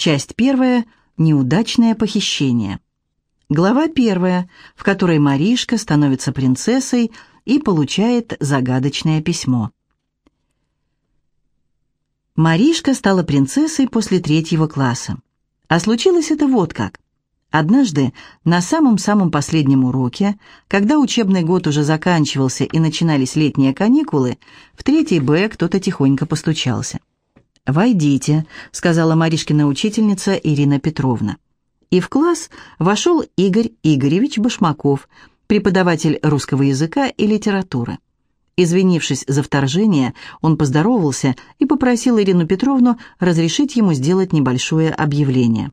Часть первая. Неудачное похищение. Глава первая, в которой Маришка становится принцессой и получает загадочное письмо. Маришка стала принцессой после третьего класса. А случилось это вот как. Однажды, на самом-самом последнем уроке, когда учебный год уже заканчивался и начинались летние каникулы, в третий Б кто-то тихонько постучался. «Войдите», — сказала Маришкина учительница Ирина Петровна. И в класс вошел Игорь Игоревич Башмаков, преподаватель русского языка и литературы. Извинившись за вторжение, он поздоровался и попросил Ирину Петровну разрешить ему сделать небольшое объявление.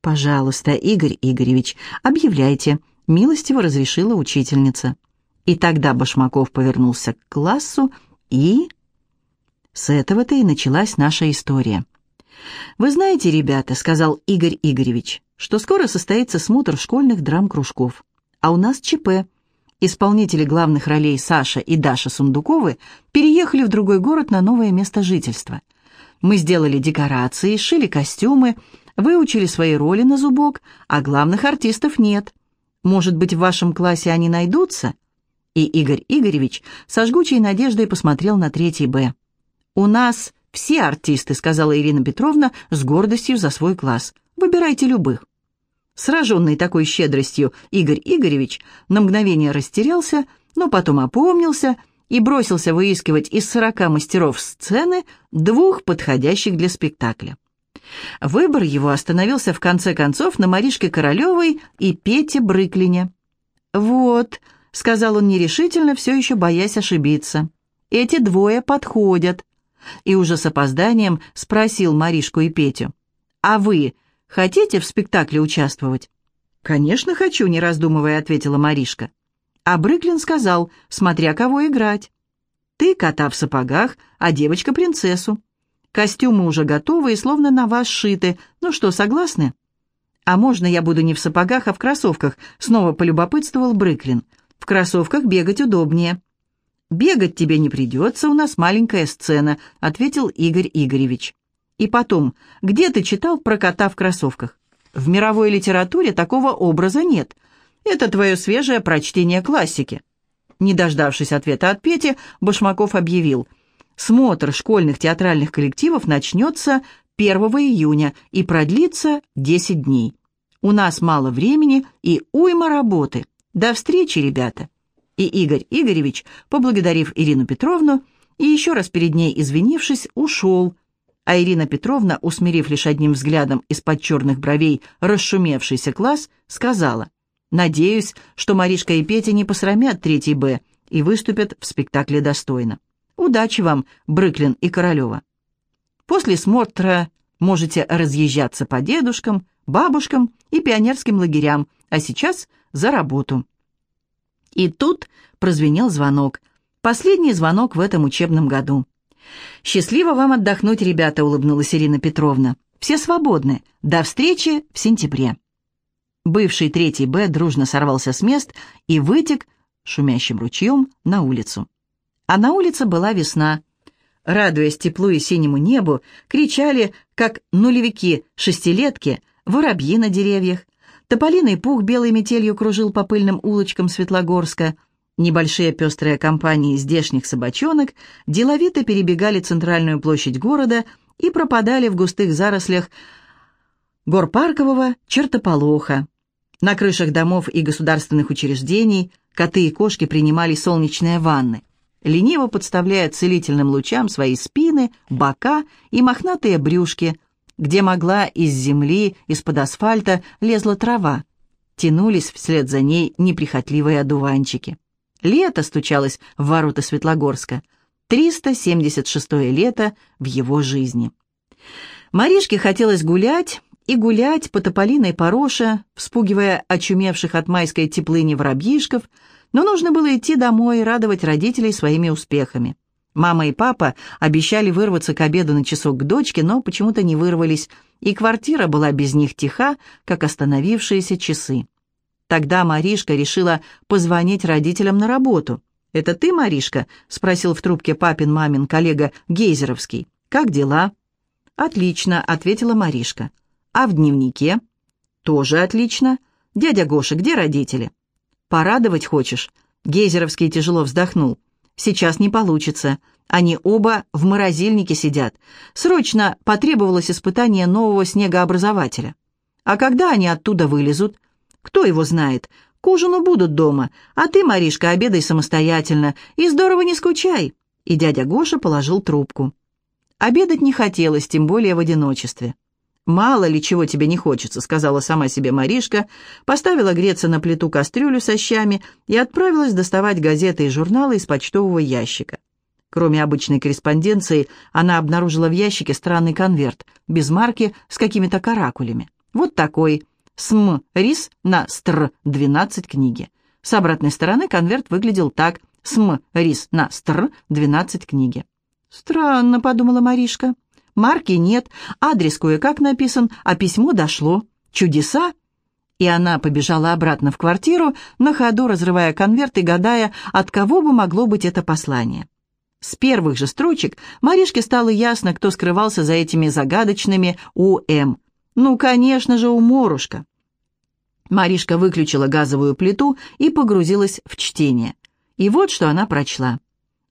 «Пожалуйста, Игорь Игоревич, объявляйте», — милостиво разрешила учительница. И тогда Башмаков повернулся к классу и... С этого-то и началась наша история. «Вы знаете, ребята», — сказал Игорь Игоревич, «что скоро состоится смотр школьных драм-кружков. А у нас ЧП. Исполнители главных ролей Саша и Даша Сундуковы переехали в другой город на новое место жительства. Мы сделали декорации, шили костюмы, выучили свои роли на зубок, а главных артистов нет. Может быть, в вашем классе они найдутся?» И Игорь Игоревич со жгучей надеждой посмотрел на третий «Б». «У нас все артисты», — сказала Ирина Петровна с гордостью за свой класс. «Выбирайте любых». Сраженный такой щедростью, Игорь Игоревич на мгновение растерялся, но потом опомнился и бросился выискивать из сорока мастеров сцены двух подходящих для спектакля. Выбор его остановился в конце концов на Маришке Королевой и Пете Брыклине. «Вот», — сказал он нерешительно, все еще боясь ошибиться, — «эти двое подходят». И уже с опозданием спросил Маришку и Петю, «А вы хотите в спектакле участвовать?» «Конечно хочу», — не раздумывая ответила Маришка. А Брыклин сказал, смотря кого играть. «Ты кота в сапогах, а девочка принцессу. Костюмы уже готовы и словно на вас шиты. Ну что, согласны?» «А можно я буду не в сапогах, а в кроссовках?» Снова полюбопытствовал Брыклин. «В кроссовках бегать удобнее». «Бегать тебе не придется, у нас маленькая сцена», — ответил Игорь Игоревич. «И потом, где ты читал про кота в кроссовках? В мировой литературе такого образа нет. Это твое свежее прочтение классики». Не дождавшись ответа от Пети, Башмаков объявил — Смотр школьных театральных коллективов начнется 1 июня и продлится 10 дней. У нас мало времени и уйма работы. До встречи, ребята!» И Игорь Игоревич, поблагодарив Ирину Петровну и еще раз перед ней извинившись, ушел, а Ирина Петровна, усмирив лишь одним взглядом из-под черных бровей расшумевшийся класс, сказала, «Надеюсь, что Маришка и Петя не посрамят третий «Б» и выступят в спектакле достойно». Удачи вам, Брыклин и Королева. После смотра можете разъезжаться по дедушкам, бабушкам и пионерским лагерям, а сейчас за работу. И тут прозвенел звонок. Последний звонок в этом учебном году. «Счастливо вам отдохнуть, ребята», — улыбнулась Ирина Петровна. «Все свободны. До встречи в сентябре». Бывший третий Б дружно сорвался с мест и вытек шумящим ручьем на улицу. А на улице была весна. Радуясь теплу и синему небу, кричали, как нулевики-шестилетки, воробьи на деревьях. Тополиный пух белой метелью кружил по пыльным улочкам Светлогорска. Небольшие пестрые компании здешних собачонок деловито перебегали центральную площадь города и пропадали в густых зарослях горпаркового чертополоха. На крышах домов и государственных учреждений коты и кошки принимали солнечные ванны лениво подставляя целительным лучам свои спины, бока и мохнатые брюшки, где могла из земли, из-под асфальта лезла трава. Тянулись вслед за ней неприхотливые одуванчики. Лето стучалось в ворота Светлогорска. 376-е лето в его жизни. Маришке хотелось гулять и гулять по тополиной пороше, вспугивая очумевших от майской теплыни воробьишков, но нужно было идти домой и радовать родителей своими успехами. Мама и папа обещали вырваться к обеду на часок к дочке, но почему-то не вырвались, и квартира была без них тиха, как остановившиеся часы. Тогда Маришка решила позвонить родителям на работу. «Это ты, Маришка?» — спросил в трубке папин-мамин коллега Гейзеровский. «Как дела?» «Отлично», — ответила Маришка. А в дневнике? Тоже отлично. Дядя Гоша, где родители? Порадовать хочешь? Гейзеровский тяжело вздохнул. Сейчас не получится. Они оба в морозильнике сидят. Срочно потребовалось испытание нового снегообразователя. А когда они оттуда вылезут? Кто его знает? К ужину будут дома, а ты, Маришка, обедай самостоятельно и здорово не скучай». И дядя Гоша положил трубку. Обедать не хотелось, тем более в одиночестве. «Мало ли чего тебе не хочется», — сказала сама себе Маришка, поставила греться на плиту кастрюлю со щами и отправилась доставать газеты и журналы из почтового ящика. Кроме обычной корреспонденции, она обнаружила в ящике странный конверт, без марки, с какими-то каракулями. Вот такой. СМ РИС на СТР 12 книги. С обратной стороны конверт выглядел так. СМ РИС на СТР 12 книги. «Странно», — подумала Маришка. «Марки нет, адрес кое-как написан, а письмо дошло. Чудеса!» И она побежала обратно в квартиру, на ходу разрывая конверт и гадая, от кого бы могло быть это послание. С первых же строчек Маришке стало ясно, кто скрывался за этими загадочными «УМ». Ну, конечно же, у Морушка. Маришка выключила газовую плиту и погрузилась в чтение. И вот что она прочла.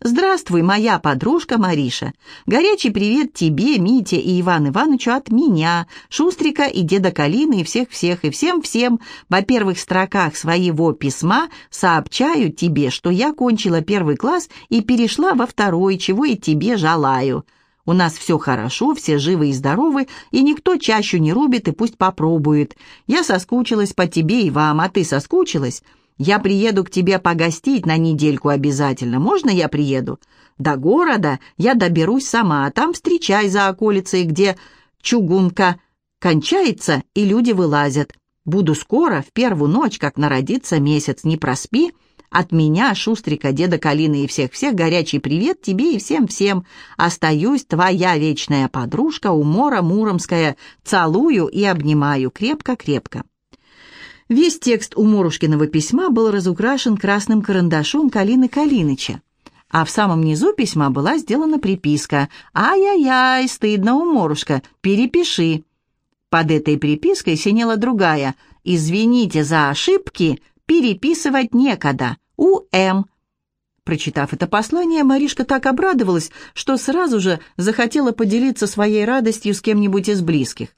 «Здравствуй, моя подружка Мариша. Горячий привет тебе, Мите и Иван Ивановичу от меня, Шустрика и деда Калины и всех-всех, и всем-всем. Во первых строках своего письма сообщаю тебе, что я кончила первый класс и перешла во второй, чего и тебе желаю. У нас все хорошо, все живы и здоровы, и никто чащу не рубит, и пусть попробует. Я соскучилась по тебе и вам, а ты соскучилась?» Я приеду к тебе погостить на недельку обязательно. Можно я приеду? До города я доберусь сама, а там встречай за околицей, где чугунка кончается и люди вылазят. Буду скоро, в первую ночь, как народится месяц, не проспи. От меня, Шустрика, деда Калины и всех-всех горячий привет тебе и всем-всем. Остаюсь твоя вечная подружка Умора Муромская. Целую и обнимаю крепко-крепко. Весь текст у Морушкиного письма был разукрашен красным карандашом Калины Калиныча, а в самом низу письма была сделана приписка «Ай-яй-яй, стыдно у Морушка, перепиши». Под этой припиской синела другая «Извините за ошибки, переписывать некогда, У.М.» Прочитав это послание, Маришка так обрадовалась, что сразу же захотела поделиться своей радостью с кем-нибудь из близких.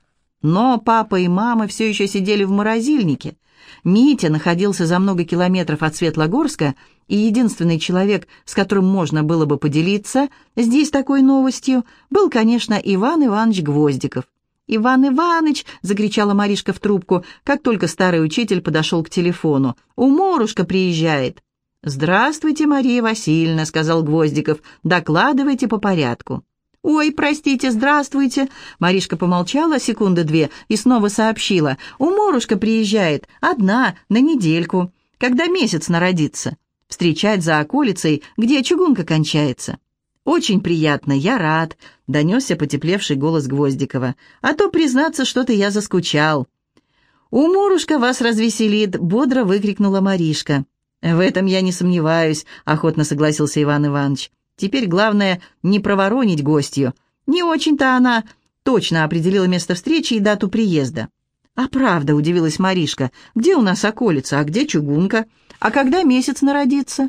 Но папа и мама все еще сидели в морозильнике. Митя находился за много километров от Светлогорска, и единственный человек, с которым можно было бы поделиться здесь такой новостью, был, конечно, Иван Иванович Гвоздиков. «Иван Иванович!» — закричала Маришка в трубку, как только старый учитель подошел к телефону. «У Морушка приезжает!» «Здравствуйте, Мария Васильевна», — сказал Гвоздиков. «Докладывайте по порядку». «Ой, простите, здравствуйте!» Маришка помолчала секунды две и снова сообщила. «У Морушка приезжает, одна, на недельку, когда месяц народится. Встречать за околицей, где чугунка кончается». «Очень приятно, я рад», — донесся потеплевший голос Гвоздикова. «А то, признаться, что-то я заскучал». «У Морушка вас развеселит», — бодро выкрикнула Маришка. «В этом я не сомневаюсь», — охотно согласился Иван Иванович. Теперь главное не проворонить гостью. Не очень-то она точно определила место встречи и дату приезда. «А правда», — удивилась Маришка, — «где у нас околица, а где чугунка? А когда месяц народится?»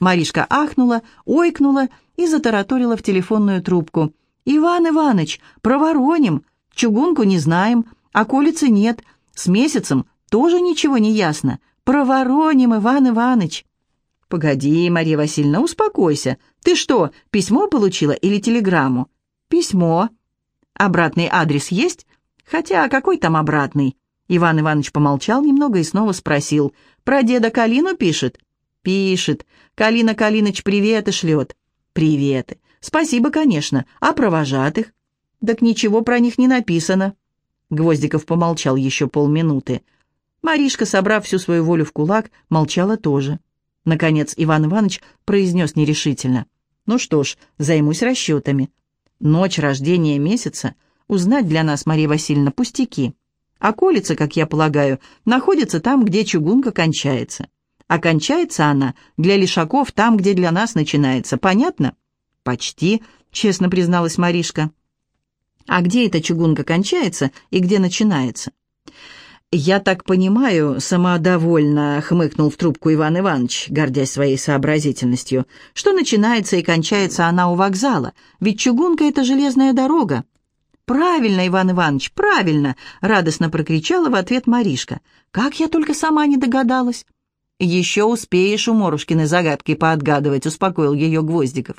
Маришка ахнула, ойкнула и затараторила в телефонную трубку. «Иван Иваныч, провороним. Чугунку не знаем, околицы нет. С месяцем тоже ничего не ясно. Провороним, Иван Иваныч». «Погоди, Мария Васильевна, успокойся. Ты что, письмо получила или телеграмму?» «Письмо». «Обратный адрес есть?» «Хотя какой там обратный?» Иван Иванович помолчал немного и снова спросил. «Про деда Калину пишет?» «Пишет. Калина Калиныч приветы шлет». «Приветы. Спасибо, конечно. А провожатых?» «Так ничего про них не написано». Гвоздиков помолчал еще полминуты. Маришка, собрав всю свою волю в кулак, молчала тоже. Наконец Иван Иванович произнес нерешительно. «Ну что ж, займусь расчетами. Ночь рождения месяца узнать для нас, Мария Васильевна, пустяки. Околица, как я полагаю, находится там, где чугунка кончается. А кончается она для лишаков там, где для нас начинается. Понятно?» «Почти», — честно призналась Маришка. А где эта чугунка кончается и где начинается? «Я так понимаю, самодовольно», — хмыкнул в трубку Иван Иванович, гордясь своей сообразительностью, «что начинается и кончается она у вокзала, ведь чугунка — это железная дорога». «Правильно, Иван Иванович, правильно!» — радостно прокричала в ответ Маришка. «Как я только сама не догадалась!» «Еще успеешь у Морушкины загадки поотгадывать», — успокоил ее Гвоздиков.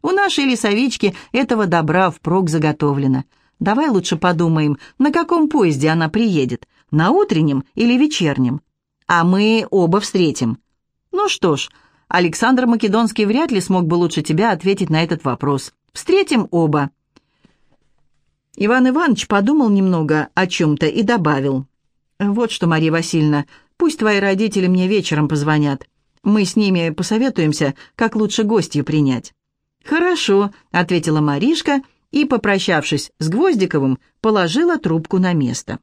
«У нашей лесовички этого добра впрок заготовлено. Давай лучше подумаем, на каком поезде она приедет, на утреннем или вечернем. А мы оба встретим. Ну что ж, Александр Македонский вряд ли смог бы лучше тебя ответить на этот вопрос. Встретим оба. Иван Иванович подумал немного о чем-то и добавил. «Вот что, Мария Васильевна, пусть твои родители мне вечером позвонят. Мы с ними посоветуемся, как лучше гостью принять». «Хорошо», — ответила Маришка и, попрощавшись с Гвоздиковым, положила трубку на место.